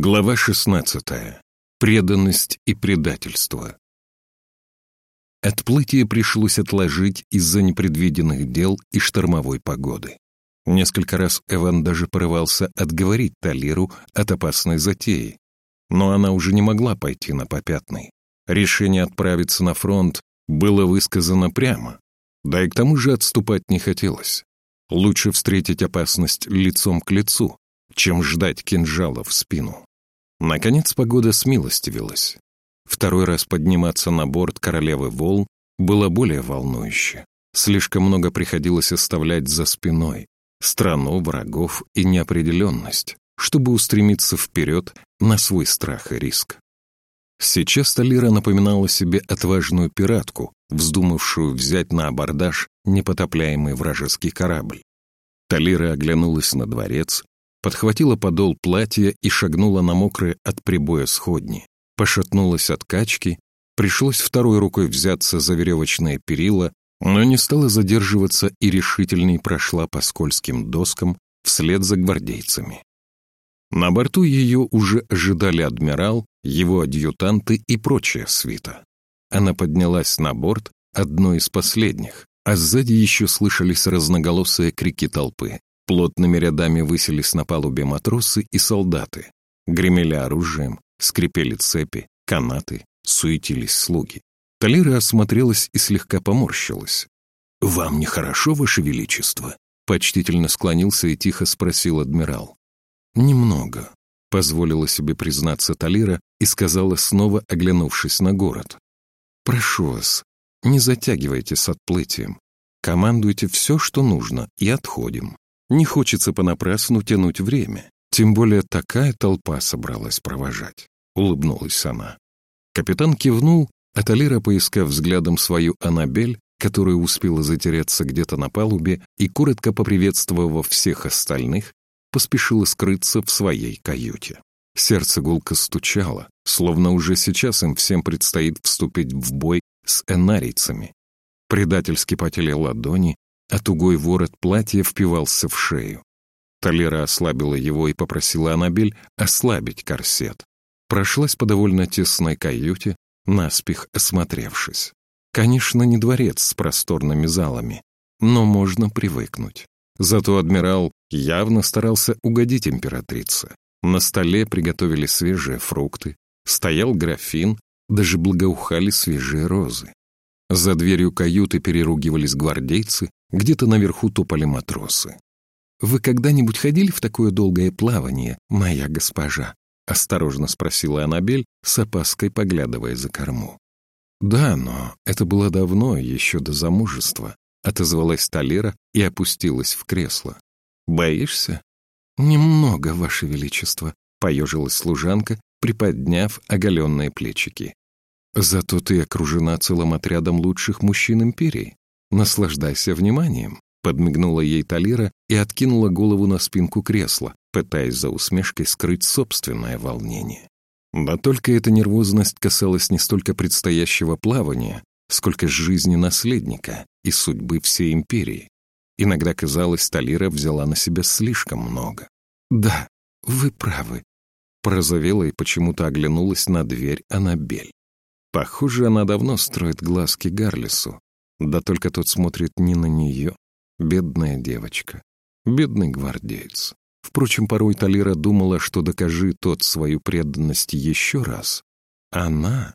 Глава 16. Преданность и предательство. Отплытие пришлось отложить из-за непредвиденных дел и штормовой погоды. Несколько раз Эван даже порывался отговорить Талиру от опасной затеи, но она уже не могла пойти на попятный. Решение отправиться на фронт было высказано прямо, да и к тому же отступать не хотелось. Лучше встретить опасность лицом к лицу, чем ждать кинжала в спину. Наконец погода смилостивилась. Второй раз подниматься на борт королевы волн было более волнующе. Слишком много приходилось оставлять за спиной. Страну, врагов и неопределенность, чтобы устремиться вперед на свой страх и риск. Сейчас Талира напоминала себе отважную пиратку, вздумавшую взять на абордаж непотопляемый вражеский корабль. Талира оглянулась на дворец, подхватила подол платья и шагнула на мокрые от прибоя сходни. Пошатнулась от качки, пришлось второй рукой взяться за веревочные перила, но не стала задерживаться и решительней прошла по скользким доскам вслед за гвардейцами. На борту ее уже ожидали адмирал, его адъютанты и прочая свита. Она поднялась на борт, одной из последних, а сзади еще слышались разноголосые крики толпы. Плотными рядами высились на палубе матросы и солдаты. Гремели оружием, скрипели цепи, канаты, суетились слуги. Талира осмотрелась и слегка поморщилась. «Вам нехорошо, Ваше Величество?» Почтительно склонился и тихо спросил адмирал. «Немного», — позволила себе признаться Талира и сказала, снова оглянувшись на город. «Прошу вас, не затягивайте с отплытием. Командуйте все, что нужно, и отходим. Не хочется понапрасну тянуть время. Тем более такая толпа собралась провожать. Улыбнулась она. Капитан кивнул, а Талира, поискав взглядом свою Анабель, которая успела затеряться где-то на палубе и, коротко поприветствовав всех остальных, поспешила скрыться в своей каюте. Сердце гулко стучало, словно уже сейчас им всем предстоит вступить в бой с энарийцами. Предательски потели ладони, а тугой ворот платья впивался в шею. Талера ослабила его и попросила Анабель ослабить корсет. Прошлась по довольно тесной каюте, наспех осмотревшись. Конечно, не дворец с просторными залами, но можно привыкнуть. Зато адмирал явно старался угодить императрице. На столе приготовили свежие фрукты, стоял графин, даже благоухали свежие розы. За дверью каюты переругивались гвардейцы, где-то наверху топали матросы. «Вы когда-нибудь ходили в такое долгое плавание, моя госпожа?» — осторожно спросила Анабель, с опаской поглядывая за корму. «Да, но это было давно, еще до замужества», — отозвалась Талера и опустилась в кресло. «Боишься?» «Немного, Ваше Величество», — поежилась служанка, приподняв оголенные плечики. Зато ты окружена целым отрядом лучших мужчин империи. Наслаждайся вниманием», — подмигнула ей Талира и откинула голову на спинку кресла, пытаясь за усмешкой скрыть собственное волнение. Да только эта нервозность касалась не столько предстоящего плавания, сколько жизни наследника и судьбы всей империи. Иногда казалось, Талира взяла на себя слишком много. «Да, вы правы», — порозовела и почему-то оглянулась на дверь Анабель. Похоже, она давно строит глазки Гарлису. Да только тот смотрит не на нее. Бедная девочка. Бедный гвардеец. Впрочем, порой Талира думала, что докажи тот свою преданность еще раз. Она?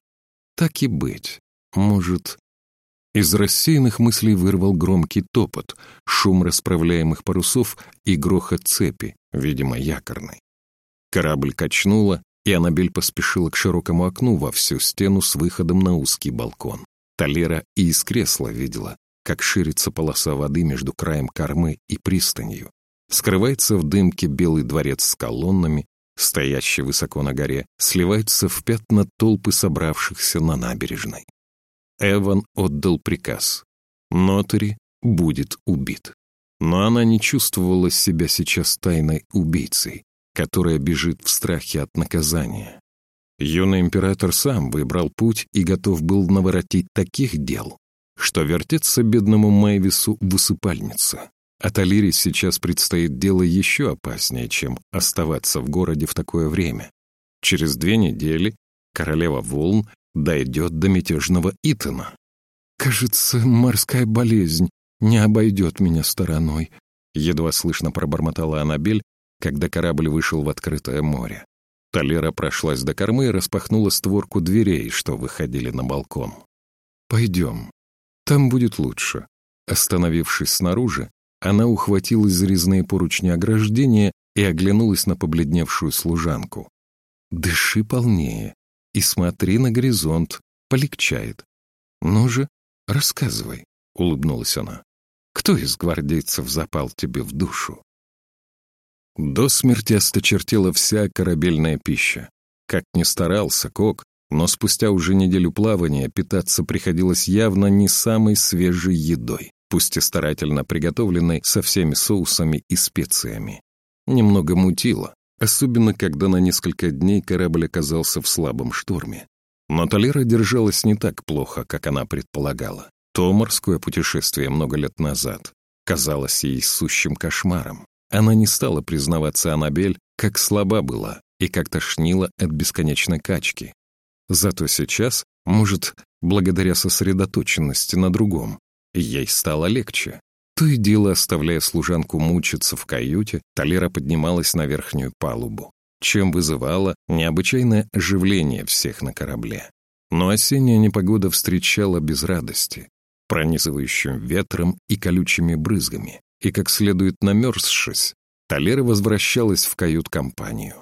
Так и быть. Может... Из рассеянных мыслей вырвал громкий топот, шум расправляемых парусов и грохот цепи, видимо, якорной. Корабль качнуло, и Аннабель поспешила к широкому окну во всю стену с выходом на узкий балкон. Талера и из кресла видела, как ширится полоса воды между краем кормы и пристанью. Скрывается в дымке белый дворец с колоннами, стоящий высоко на горе, сливается в пятна толпы собравшихся на набережной. Эван отдал приказ. Нотари будет убит. Но она не чувствовала себя сейчас тайной убийцей которая бежит в страхе от наказания. Юный император сам выбрал путь и готов был наворотить таких дел, что вертеться бедному Майвису в усыпальнице. А Талире сейчас предстоит дело еще опаснее, чем оставаться в городе в такое время. Через две недели королева волн дойдет до мятежного Итана. «Кажется, морская болезнь не обойдет меня стороной», — едва слышно пробормотала Аннабель, когда корабль вышел в открытое море. Толера прошлась до кормы и распахнула створку дверей, что выходили на балкон. «Пойдем. Там будет лучше». Остановившись снаружи, она ухватилась за резные поручни ограждения и оглянулась на побледневшую служанку. «Дыши полнее и смотри на горизонт, полегчает. Ну же, рассказывай», — улыбнулась она. «Кто из гвардейцев запал тебе в душу?» До смерти осточертела вся корабельная пища. Как ни старался Кок, но спустя уже неделю плавания питаться приходилось явно не самой свежей едой, пусть и старательно приготовленной со всеми соусами и специями. Немного мутило, особенно когда на несколько дней корабль оказался в слабом шторме. Но Толера держалась не так плохо, как она предполагала. То морское путешествие много лет назад казалось ей сущим кошмаром. Она не стала признаваться Аннабель, как слаба была и как тошнила от бесконечной качки. Зато сейчас, может, благодаря сосредоточенности на другом, ей стало легче. То и дело, оставляя служанку мучиться в каюте, Талера поднималась на верхнюю палубу, чем вызывала необычайное оживление всех на корабле. Но осенняя непогода встречала без радости, пронизывающим ветром и колючими брызгами, и, как следует намерзшись, Талера возвращалась в кают-компанию.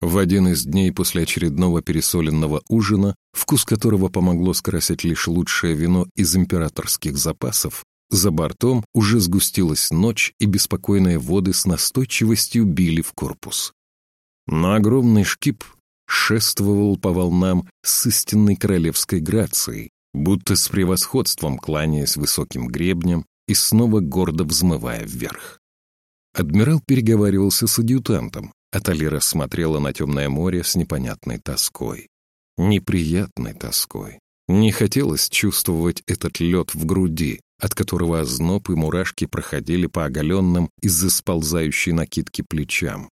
В один из дней после очередного пересоленного ужина, вкус которого помогло скрасить лишь лучшее вино из императорских запасов, за бортом уже сгустилась ночь, и беспокойные воды с настойчивостью били в корпус. Но огромный шкип шествовал по волнам с истинной королевской грацией, будто с превосходством кланяясь высоким гребнем и снова гордо взмывая вверх. Адмирал переговаривался с адъютантом, а Талира смотрела на темное море с непонятной тоской. Неприятной тоской. Не хотелось чувствовать этот лед в груди, от которого озноб и мурашки проходили по оголенным из-за сползающей накидки плечам.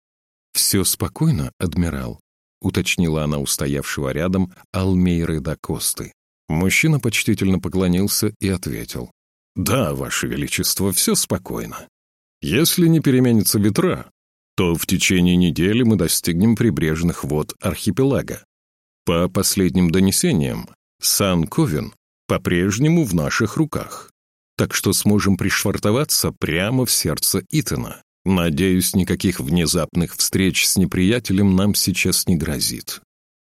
«Все спокойно, адмирал?» — уточнила она устоявшего рядом Алмейры да Косты. Мужчина почтительно поклонился и ответил. «Да, Ваше Величество, все спокойно. Если не переменятся ветра, то в течение недели мы достигнем прибрежных вод архипелага. По последним донесениям, Сан-Ковен по-прежнему в наших руках так что сможем пришвартоваться прямо в сердце Итана. Надеюсь, никаких внезапных встреч с неприятелем нам сейчас не грозит.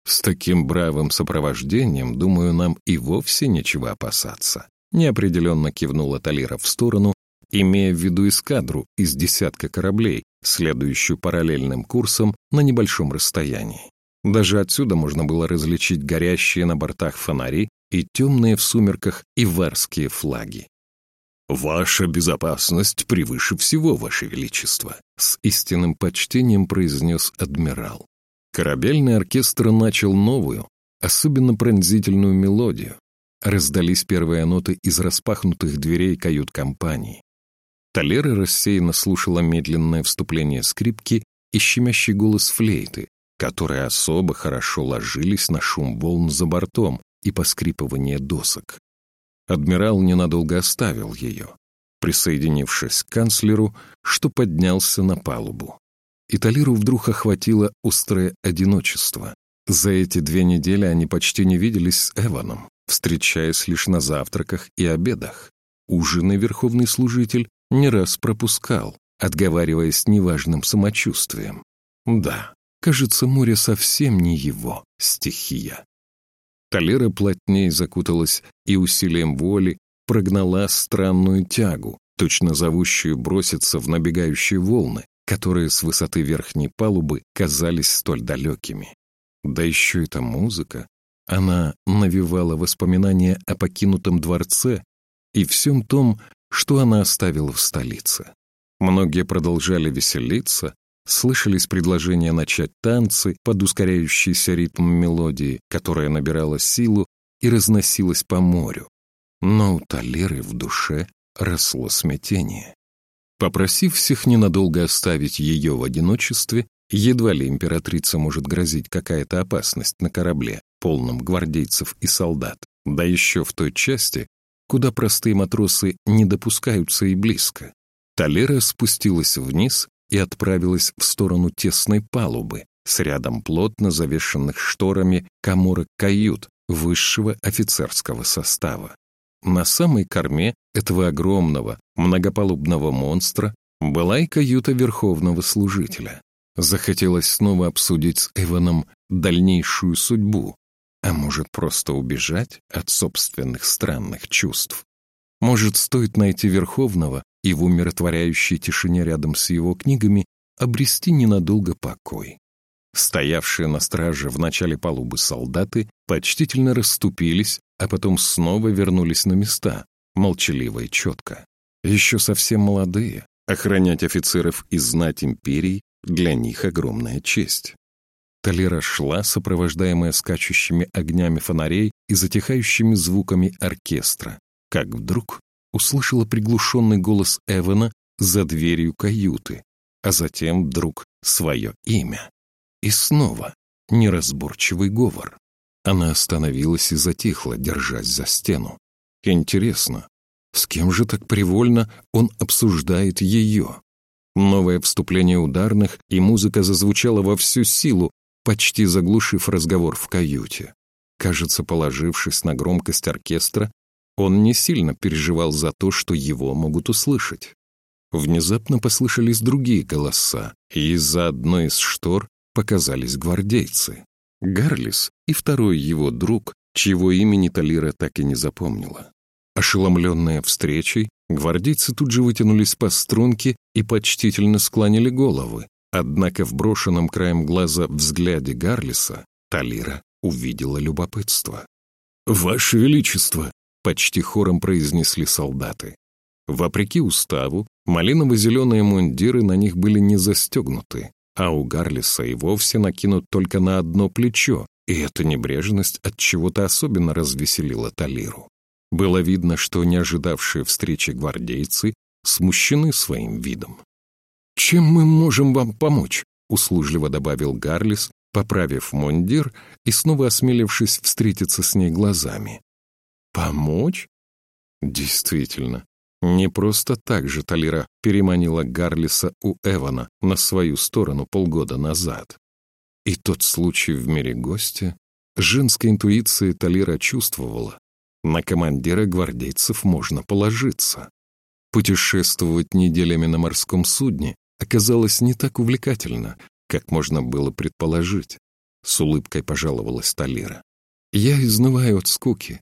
С таким бравым сопровождением, думаю, нам и вовсе нечего опасаться. Неопределенно кивнула Талира в сторону, имея в виду эскадру из десятка кораблей, следующую параллельным курсом на небольшом расстоянии. Даже отсюда можно было различить горящие на бортах фонари и темные в сумерках иварские флаги. «Ваша безопасность превыше всего, Ваше Величество», — с истинным почтением произнес адмирал. Корабельный оркестр начал новую, особенно пронзительную мелодию. Раздались первые ноты из распахнутых дверей кают-компании. Толера рассеянно слушала медленное вступление скрипки и щемящий голос флейты, которые особо хорошо ложились на шум волн за бортом и поскрипывание досок. Адмирал ненадолго оставил ее, присоединившись к канцлеру, что поднялся на палубу. И Талиру вдруг охватило острое одиночество. За эти две недели они почти не виделись с Эваном, встречаясь лишь на завтраках и обедах. Ужины верховный служитель не раз пропускал, отговариваясь неважным самочувствием. Да, кажется, море совсем не его стихия. Талера плотнее закуталась и усилием воли прогнала странную тягу, точно зовущую броситься в набегающие волны, которые с высоты верхней палубы казались столь далекими. Да еще эта музыка. Она навевала воспоминания о покинутом дворце и всем том, что она оставила в столице. Многие продолжали веселиться, слышались предложения начать танцы под ускоряющийся ритм мелодии, которая набирала силу и разносилась по морю. Но у Талеры в душе росло смятение. Попросив всех ненадолго оставить ее в одиночестве, Едва ли императрица может грозить какая-то опасность на корабле, полном гвардейцев и солдат, да еще в той части, куда простые матросы не допускаются и близко. Талера спустилась вниз и отправилась в сторону тесной палубы с рядом плотно завешенных шторами коморок кают высшего офицерского состава. На самой корме этого огромного многопалубного монстра была и каюта верховного служителя. Захотелось снова обсудить с Эваном дальнейшую судьбу, а может просто убежать от собственных странных чувств. Может, стоит найти Верховного и в умиротворяющей тишине рядом с его книгами обрести ненадолго покой. Стоявшие на страже в начале палубы солдаты почтительно расступились, а потом снова вернулись на места, молчаливо и четко. Еще совсем молодые, охранять офицеров и знать империи для них огромная честь. Талера шла, сопровождаемая скачущими огнями фонарей и затихающими звуками оркестра, как вдруг услышала приглушенный голос Эвана за дверью каюты, а затем вдруг свое имя. И снова неразборчивый говор. Она остановилась и затихла, держась за стену. Интересно, с кем же так привольно он обсуждает ее? Новое вступление ударных, и музыка зазвучала во всю силу, почти заглушив разговор в каюте. Кажется, положившись на громкость оркестра, он не сильно переживал за то, что его могут услышать. Внезапно послышались другие голоса, и из-за одной из штор показались гвардейцы. Гарлис и второй его друг, чьего имени Талира так и не запомнила. Ошеломленная встречей, гвардейцы тут же вытянулись по струнке и почтительно склонили головы. Однако в брошенном краем глаза взгляде Гарлиса Талира увидела любопытство. «Ваше Величество!» — почти хором произнесли солдаты. Вопреки уставу, малиново-зеленые мундиры на них были не застегнуты, а у Гарлиса и вовсе накинут только на одно плечо, и эта небрежность от чего-то особенно развеселила Талиру. Было видно, что не ожидавшие встречи гвардейцы смущены своим видом. «Чем мы можем вам помочь?» — услужливо добавил Гарлис, поправив мундир и снова осмелившись встретиться с ней глазами. «Помочь?» Действительно, не просто так же Талира переманила Гарлиса у Эвана на свою сторону полгода назад. И тот случай в мире гостя, женской интуиции Талира чувствовала, на командира гвардейцев можно положиться. Путешествовать неделями на морском судне оказалось не так увлекательно, как можно было предположить. С улыбкой пожаловалась Талира. «Я изнываю от скуки.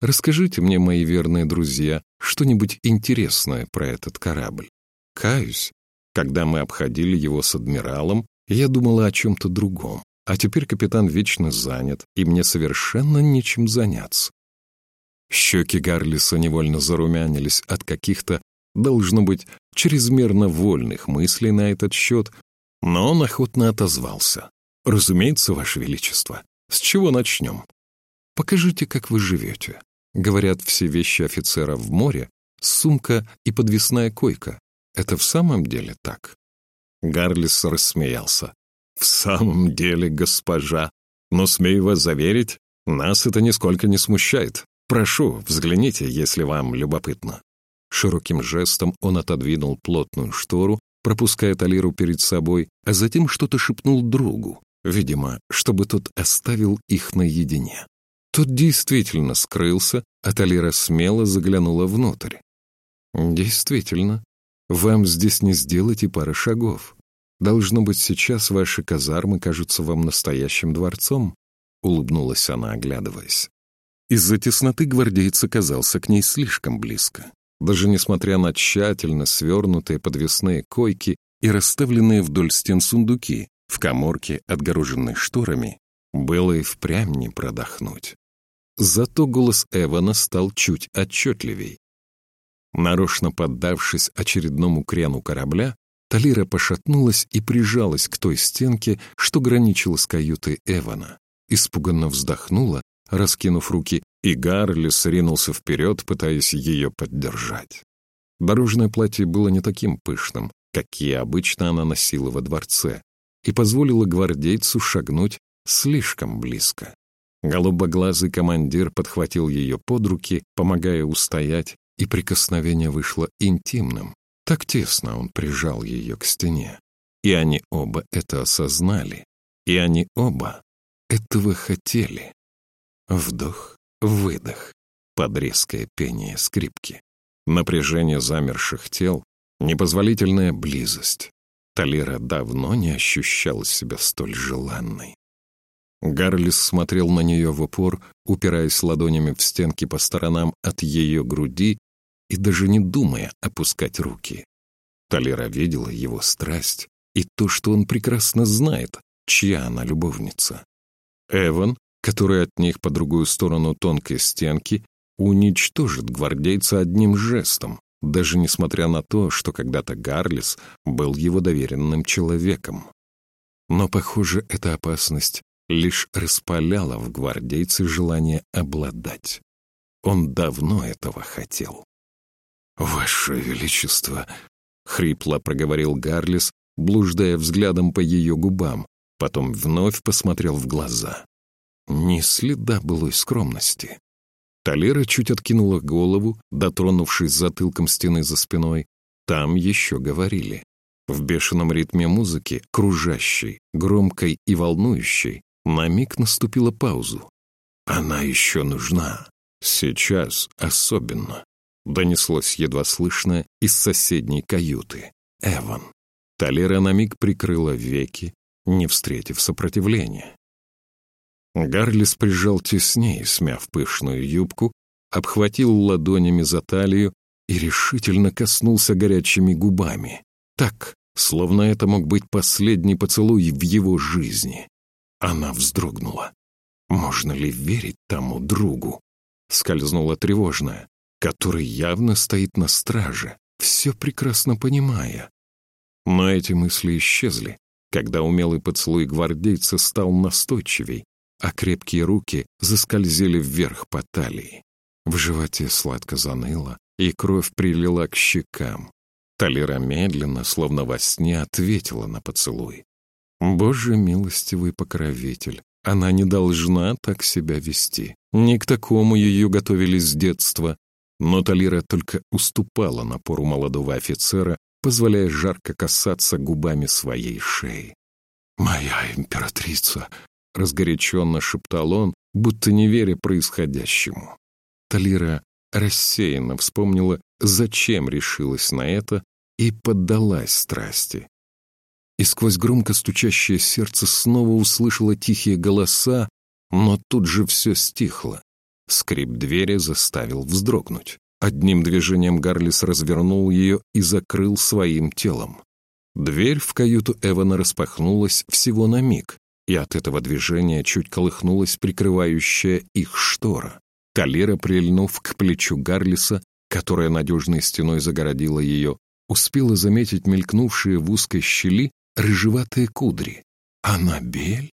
Расскажите мне, мои верные друзья, что-нибудь интересное про этот корабль. Каюсь, когда мы обходили его с адмиралом, я думала о чем-то другом. А теперь капитан вечно занят, и мне совершенно нечем заняться. Щеки Гарлиса невольно зарумянились от каких-то, должно быть, чрезмерно вольных мыслей на этот счет, но он охотно отозвался. «Разумеется, Ваше Величество. С чего начнем? Покажите, как вы живете. Говорят, все вещи офицера в море — сумка и подвесная койка. Это в самом деле так?» Гарлис рассмеялся. «В самом деле, госпожа, но, смею вас заверить, нас это нисколько не смущает. «Прошу, взгляните, если вам любопытно». Широким жестом он отодвинул плотную штору, пропуская Талиру перед собой, а затем что-то шепнул другу, видимо, чтобы тот оставил их наедине. Тот действительно скрылся, а Талира смело заглянула внутрь. «Действительно, вам здесь не сделать и пары шагов. Должно быть, сейчас ваши казармы кажутся вам настоящим дворцом», — улыбнулась она, оглядываясь. Из-за тесноты гвардейц оказался к ней слишком близко. Даже несмотря на тщательно свернутые подвесные койки и расставленные вдоль стен сундуки, в коморке, отгороженной шторами, было и впрямь не продохнуть. Зато голос Эвана стал чуть отчетливей. Нарочно поддавшись очередному крену корабля, Талира пошатнулась и прижалась к той стенке, что граничила с каютой Эвана. Испуганно вздохнула раскинув руки, и Гарлис ринулся вперед, пытаясь ее поддержать. Дорожное платье было не таким пышным, какие обычно она носила во дворце, и позволила гвардейцу шагнуть слишком близко. Голубоглазый командир подхватил ее под руки, помогая устоять, и прикосновение вышло интимным. Так тесно он прижал ее к стене. И они оба это осознали. И они оба этого хотели. Вдох, выдох, под резкое пение скрипки. Напряжение замерших тел, непозволительная близость. Талира давно не ощущала себя столь желанной. Гарлис смотрел на нее в упор, упираясь ладонями в стенки по сторонам от ее груди и даже не думая опускать руки. Талира видела его страсть и то, что он прекрасно знает, чья она любовница. Эван, который от них по другую сторону тонкой стенки, уничтожит гвардейца одним жестом, даже несмотря на то, что когда-то Гарлис был его доверенным человеком. Но, похоже, эта опасность лишь распаляла в гвардейце желание обладать. Он давно этого хотел. «Ваше Величество!» — хрипло проговорил Гарлис, блуждая взглядом по ее губам, потом вновь посмотрел в глаза. Ни следа былой скромности. Талера чуть откинула голову, дотронувшись затылком стены за спиной. Там еще говорили. В бешеном ритме музыки, кружащей, громкой и волнующей, на миг наступила паузу. «Она еще нужна. Сейчас особенно», — донеслось едва слышно из соседней каюты. «Эван». Талера на миг прикрыла веки, не встретив сопротивления. Гарлис прижал теснее, смяв пышную юбку, обхватил ладонями за талию и решительно коснулся горячими губами. Так, словно это мог быть последний поцелуй в его жизни. Она вздрогнула. Можно ли верить тому другу? Скользнула тревожная, который явно стоит на страже, все прекрасно понимая. Но эти мысли исчезли, когда умелый поцелуй гвардейца стал настойчивей, а крепкие руки заскользили вверх по талии. В животе сладко заныло, и кровь прилила к щекам. Талира медленно, словно во сне, ответила на поцелуй. «Боже милостивый покровитель, она не должна так себя вести. Не к такому ее готовили с детства». Но Талира только уступала напору молодого офицера, позволяя жарко касаться губами своей шеи. «Моя императрица!» — разгоряченно шептал он, будто не веря происходящему. Талира рассеянно вспомнила, зачем решилась на это, и поддалась страсти. И сквозь громко стучащее сердце снова услышала тихие голоса, но тут же все стихло. Скрип двери заставил вздрогнуть. Одним движением Гарлис развернул ее и закрыл своим телом. Дверь в каюту Эвана распахнулась всего на миг, и от этого движения чуть колыхнулась прикрывающая их штора. Калера, прильнув к плечу Гарлиса, которая надежной стеной загородила ее, успела заметить мелькнувшие в узкой щели рыжеватые кудри. «Аннабель?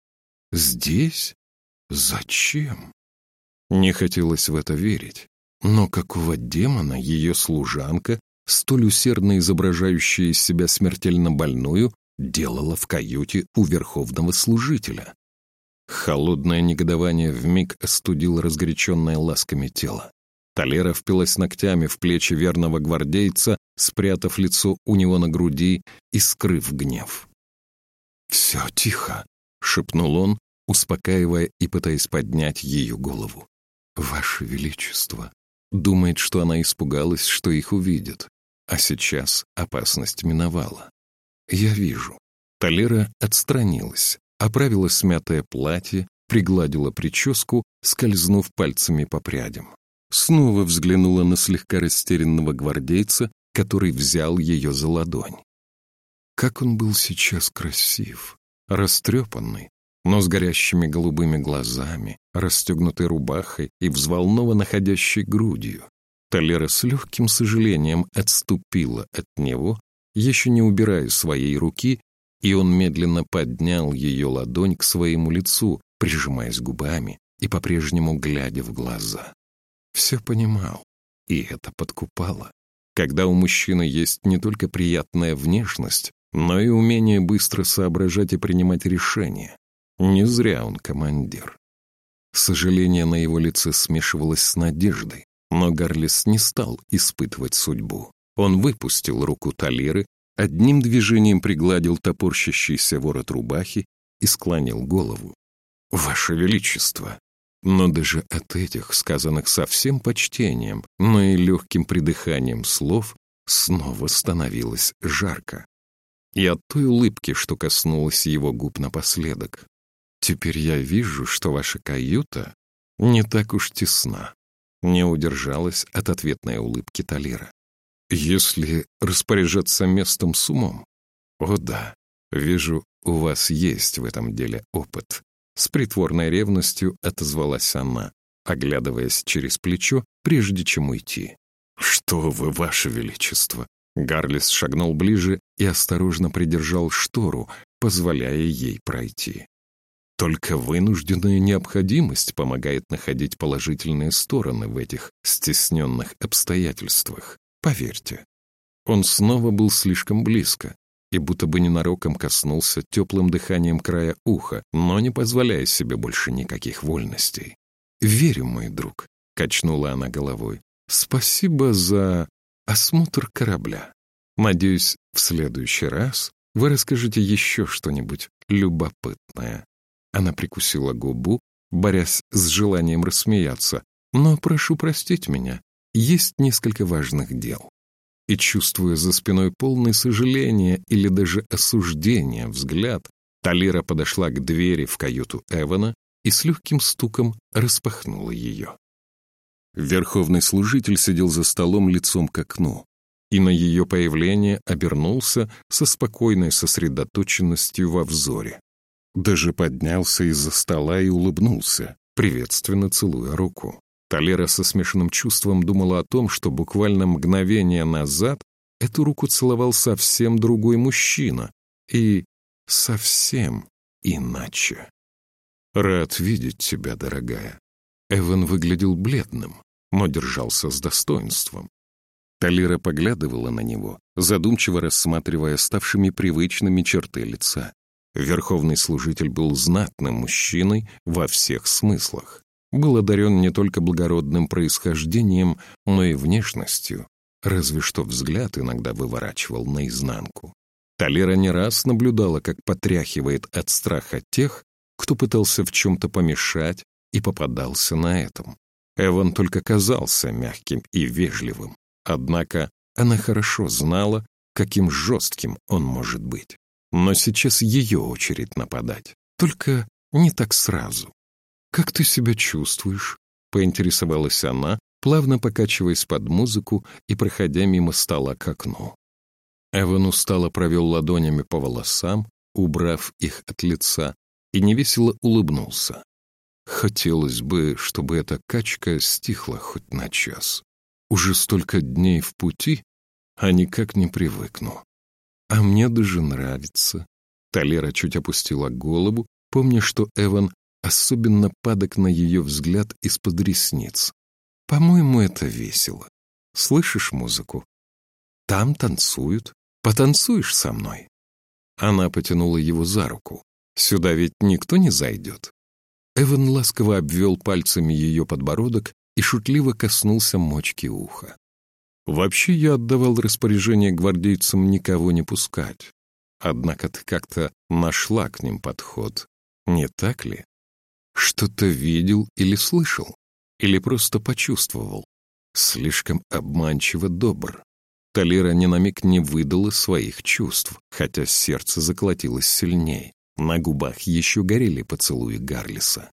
Здесь? Зачем?» Не хотелось в это верить. Но какого демона ее служанка, столь усердно изображающая из себя смертельно больную, делала в каюте у верховного служителя. Холодное негодование вмиг остудило разгоряченное ласками тело. Талера впилась ногтями в плечи верного гвардейца, спрятав лицо у него на груди и скрыв гнев. «Все тихо», — шепнул он, успокаивая и пытаясь поднять ее голову. «Ваше Величество!» Думает, что она испугалась, что их увидят. А сейчас опасность миновала. Я вижу. Талера отстранилась, оправила смятое платье, пригладила прическу, скользнув пальцами по прядям. Снова взглянула на слегка растерянного гвардейца, который взял ее за ладонь. Как он был сейчас красив, растрепанный, но с горящими голубыми глазами, расстегнутой рубахой и взволнованно ходящей грудью. Талера с легким сожалением отступила от него еще не убирая своей руки, и он медленно поднял ее ладонь к своему лицу, прижимаясь губами и по-прежнему глядя в глаза. Все понимал, и это подкупало. Когда у мужчины есть не только приятная внешность, но и умение быстро соображать и принимать решения. Не зря он командир. Сожаление на его лице смешивалось с надеждой, но Гарлис не стал испытывать судьбу. Он выпустил руку Талиры, одним движением пригладил топорщащийся ворот рубахи и склонил голову. «Ваше Величество!» Но даже от этих, сказанных со всем почтением, но и легким придыханием слов, снова становилось жарко. И от той улыбки, что коснулась его губ напоследок. «Теперь я вижу, что ваша каюта не так уж тесна», не удержалась от ответной улыбки Талира. «Если распоряжаться местом с умом, о да, вижу, у вас есть в этом деле опыт». С притворной ревностью отозвалась она, оглядываясь через плечо, прежде чем уйти. «Что вы, ваше величество!» Гарлис шагнул ближе и осторожно придержал штору, позволяя ей пройти. Только вынужденная необходимость помогает находить положительные стороны в этих стесненных обстоятельствах. Поверьте. Он снова был слишком близко и будто бы ненароком коснулся теплым дыханием края уха, но не позволяя себе больше никаких вольностей. «Верю, мой друг», — качнула она головой. Спасибо за осмотр корабля. Надеюсь, в следующий раз вы расскажете еще что-нибудь любопытное. Она прикусила губу, борясь с желанием рассмеяться. Но прошу простить меня, есть несколько важных дел. И чувствуя за спиной полное сожаление или даже осуждение взгляд, Талира подошла к двери в каюту Эвана и с легким стуком распахнула ее. Верховный служитель сидел за столом лицом к окну и на ее появление обернулся со спокойной сосредоточенностью во взоре. Даже поднялся из-за стола и улыбнулся, приветственно целуя руку. Талера со смешанным чувством думала о том, что буквально мгновение назад эту руку целовал совсем другой мужчина и совсем иначе. «Рад видеть тебя, дорогая», Эван выглядел бледным, но держался с достоинством. Талира поглядывала на него, задумчиво рассматривая ставшими привычными черты лица. Верховный служитель был знатным мужчиной во всех смыслах. Был одарен не только благородным происхождением, но и внешностью, разве что взгляд иногда выворачивал наизнанку. Талера не раз наблюдала, как потряхивает от страха тех, кто пытался в чем-то помешать и попадался на этом. Эван только казался мягким и вежливым, однако она хорошо знала, каким жестким он может быть. Но сейчас ее очередь нападать, только не так сразу. «Как ты себя чувствуешь?» — поинтересовалась она, плавно покачиваясь под музыку и проходя мимо стола к окну. Эван устало провел ладонями по волосам, убрав их от лица, и невесело улыбнулся. Хотелось бы, чтобы эта качка стихла хоть на час. Уже столько дней в пути, а никак не привыкну. А мне даже нравится. Талера чуть опустила голову, помня, что Эван особенно падок на ее взгляд из-под ресниц. По-моему, это весело. Слышишь музыку? Там танцуют. Потанцуешь со мной? Она потянула его за руку. Сюда ведь никто не зайдет. Эван ласково обвел пальцами ее подбородок и шутливо коснулся мочки уха. «Вообще я отдавал распоряжение гвардейцам никого не пускать. Однако ты как-то нашла к ним подход, не так ли? Что-то видел или слышал? Или просто почувствовал? Слишком обманчиво добр. Талира ни на миг не выдала своих чувств, хотя сердце заколотилось сильнее. На губах еще горели поцелуи Гарлиса.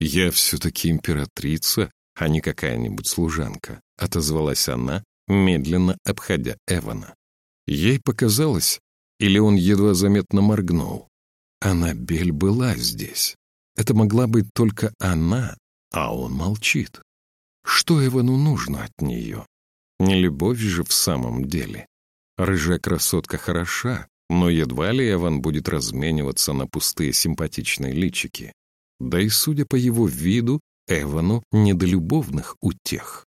«Я все-таки императрица, а не какая-нибудь служанка», — отозвалась она, медленно обходя Эвана. Ей показалось, или он едва заметно моргнул. Аннабель была здесь. Это могла быть только она, а он молчит. Что Эвану нужно от нее? Не любовь же в самом деле. Рыжая красотка хороша, но едва ли Эван будет размениваться на пустые симпатичные личики. Да и, судя по его виду, Эвану не до любовных утех.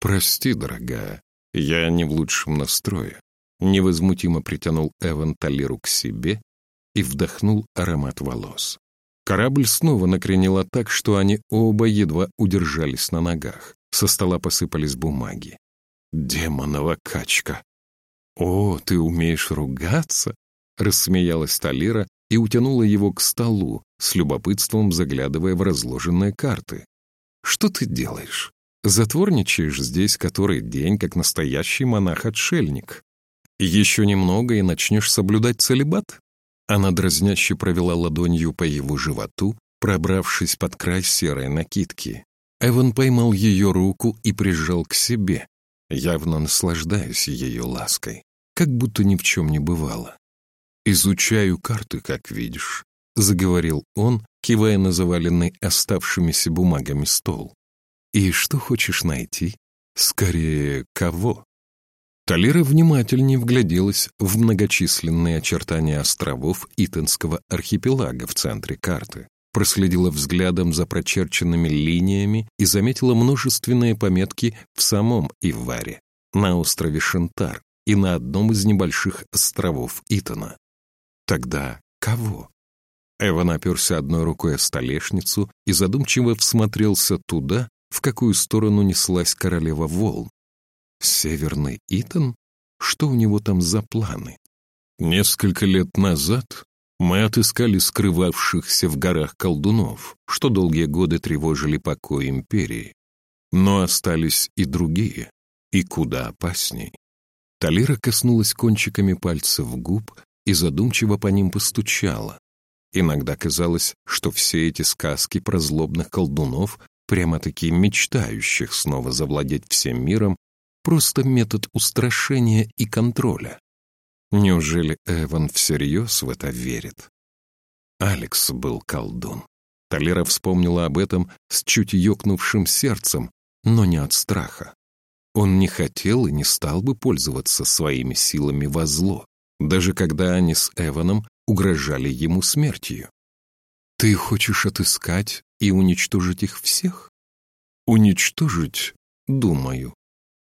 «Прости, дорогая, я не в лучшем настрое. Невозмутимо притянул Эван Талиру к себе и вдохнул аромат волос. Корабль снова накренило так, что они оба едва удержались на ногах. Со стола посыпались бумаги. «Демонова качка!» «О, ты умеешь ругаться?» — рассмеялась Талира и утянула его к столу, с любопытством заглядывая в разложенные карты. «Что ты делаешь? Затворничаешь здесь который день, как настоящий монах-отшельник. Еще немного и начнешь соблюдать целебат?» Она дразняще провела ладонью по его животу, пробравшись под край серой накидки. Эван поймал ее руку и прижал к себе, явно наслаждаясь ее лаской, как будто ни в чем не бывало. «Изучаю карты, как видишь», — заговорил он, кивая на заваленный оставшимися бумагами стол. «И что хочешь найти? Скорее, кого?» Талира внимательнее вгляделась в многочисленные очертания островов Итонского архипелага в центре карты, проследила взглядом за прочерченными линиями и заметила множественные пометки в самом Иваре, на острове Шентар и на одном из небольших островов Итона. Тогда кого? Эван оперся одной рукой о столешницу и задумчиво всмотрелся туда, в какую сторону неслась королева волн. Северный Итан? Что у него там за планы? Несколько лет назад мы отыскали скрывавшихся в горах колдунов, что долгие годы тревожили покой империи. Но остались и другие, и куда опасней. Талира коснулась кончиками пальцев губ и задумчиво по ним постучала. Иногда казалось, что все эти сказки про злобных колдунов, прямо-таки мечтающих снова завладеть всем миром, просто метод устрашения и контроля. Неужели Эван всерьез в это верит? Алекс был колдун. Талера вспомнила об этом с чуть ёкнувшим сердцем, но не от страха. Он не хотел и не стал бы пользоваться своими силами во зло, даже когда они с Эваном угрожали ему смертью. «Ты хочешь отыскать и уничтожить их всех?» «Уничтожить, думаю.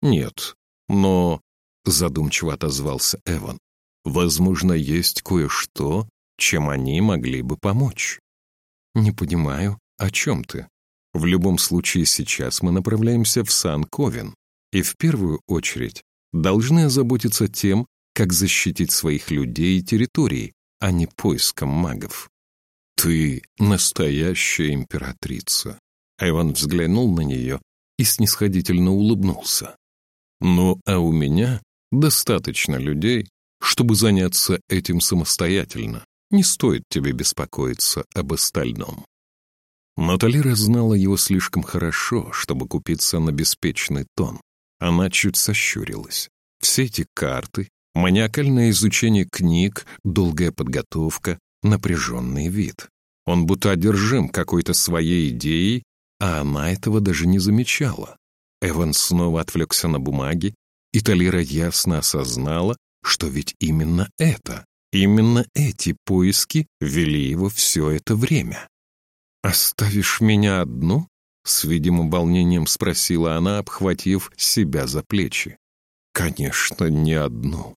Нет, но...» — задумчиво отозвался Эван. «Возможно, есть кое-что, чем они могли бы помочь». «Не понимаю, о чем ты? В любом случае сейчас мы направляемся в Сан-Ковен, и в первую очередь должны озаботиться тем, как защитить своих людей и территории, а не поиском магов. «Ты настоящая императрица», — Айван взглянул на нее и снисходительно улыбнулся. «Ну, а у меня достаточно людей, чтобы заняться этим самостоятельно. Не стоит тебе беспокоиться об остальном». Но Талира знала его слишком хорошо, чтобы купиться на беспечный тон. Она чуть сощурилась. Все эти карты, маниакальное изучение книг, долгая подготовка, напряженный вид. Он будто одержим какой-то своей идеей, а она этого даже не замечала. Эван снова отвлекся на бумаги, и Талира ясно осознала, что ведь именно это, именно эти поиски вели его все это время. «Оставишь меня одну?» — с видимым волнением спросила она, обхватив себя за плечи. «Конечно, не одну.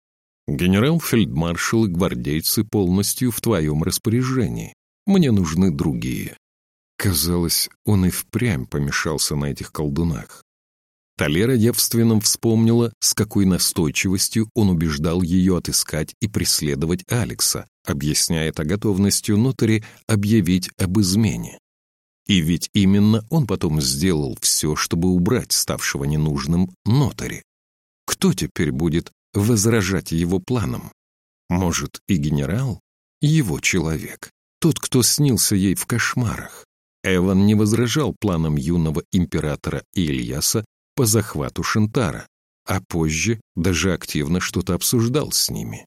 Генерал-фельдмаршал и гвардейцы полностью в твоем распоряжении. Мне нужны другие». Казалось, он и впрямь помешался на этих колдунах. Талера явственно вспомнила, с какой настойчивостью он убеждал ее отыскать и преследовать Алекса, объясняя это готовностью нотари объявить об измене. И ведь именно он потом сделал все, чтобы убрать ставшего ненужным нотари. Кто теперь будет возражать его планам? Может, и генерал? Его человек. Тот, кто снился ей в кошмарах. Эван не возражал планам юного императора Ильяса по захвату Шентара, а позже даже активно что-то обсуждал с ними.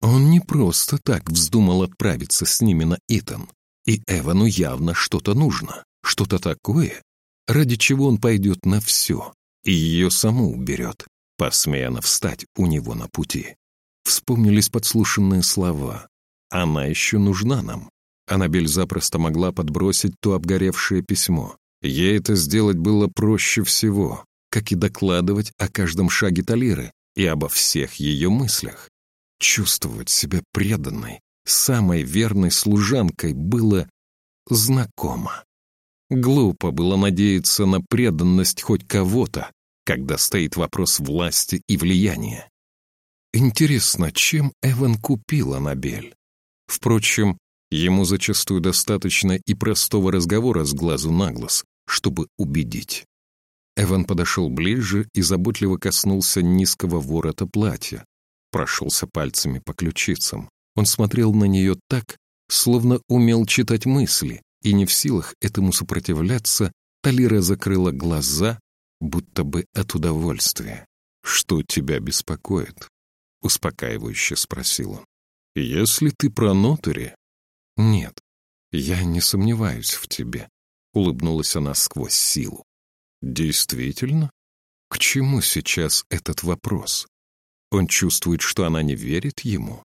Он не просто так вздумал отправиться с ними на Итан. И Эвану явно что-то нужно, что-то такое, ради чего он пойдет на все, и ее саму уберет, посмея встать у него на пути. Вспомнились подслушанные слова. «Она еще нужна нам». Аннабель запросто могла подбросить то обгоревшее письмо. Ей это сделать было проще всего, как и докладывать о каждом шаге Талиры, и обо всех ее мыслях. Чувствовать себя преданной, самой верной служанкой было знакомо. Глупо было надеяться на преданность хоть кого-то, когда стоит вопрос власти и влияния. Интересно, чем Эван купил Аннабель? Впрочем, ему зачастую достаточно и простого разговора с глазу на глаз, чтобы убедить. Эван подошел ближе и заботливо коснулся низкого ворота платья, прошелся пальцами по ключицам. Он смотрел на нее так, словно умел читать мысли, и не в силах этому сопротивляться, Талира закрыла глаза, будто бы от удовольствия. «Что тебя беспокоит?» — успокаивающе спросил он. «Если ты про нотари...» «Нет, я не сомневаюсь в тебе», — улыбнулась она сквозь силу. «Действительно? К чему сейчас этот вопрос? Он чувствует, что она не верит ему?»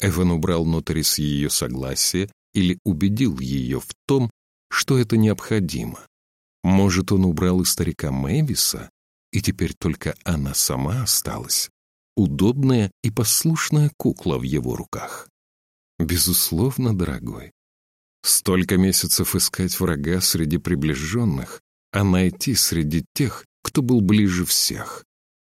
Эван убрал нотари с ее согласия или убедил ее в том, что это необходимо. Может, он убрал и старика Мэвиса, и теперь только она сама осталась, удобная и послушная кукла в его руках. Безусловно, дорогой. Столько месяцев искать врага среди приближенных, а найти среди тех, кто был ближе всех,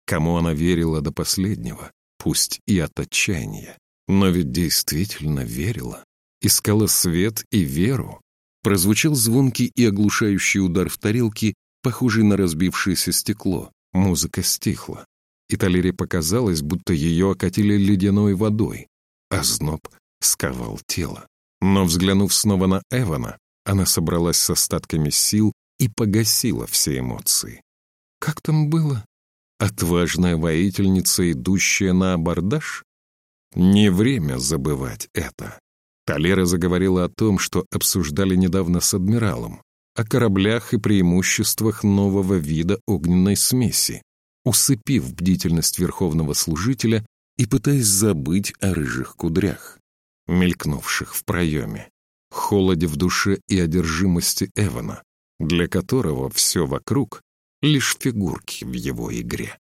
кому она верила до последнего, пусть и от отчаяния, но ведь действительно верила, искала свет и веру. Прозвучал звонкий и оглушающий удар в тарелке, похожий на разбившееся стекло. Музыка стихла. И Талере показалось, будто ее окатили ледяной водой, а зноб сковал тело. Но, взглянув снова на Эвана, она собралась с остатками сил и погасила все эмоции. Как там было? Отважная воительница, идущая на абордаж? Не время забывать это. Талера заговорила о том, что обсуждали недавно с адмиралом, о кораблях и преимуществах нового вида огненной смеси, усыпив бдительность верховного служителя и пытаясь забыть о рыжих кудрях, мелькнувших в проеме, холоде в душе и одержимости Эвана, для которого все вокруг — лишь фигурки в его игре.